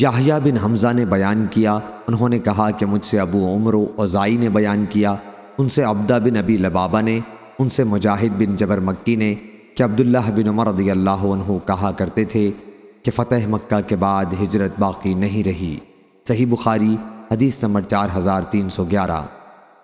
یاہیا بن حمزہ نے بیان کیا۔ انہوں نے کہا کہ مجھ سے ابو عمر و اوزائی نے بیان کیا، ان سے عبدہ بن ابی لبابہ نے، ان سے مجاہد بن جبر مکی نے، کہ عبداللہ بن عمر رضی اللہ عنہ کہا کرتے تھے کہ فتح مکہ کے بعد ہجرت باقی نہیں رہی۔ صحیح بخاری، حدیث نمبر چار ہزار تین سو گیارہ۔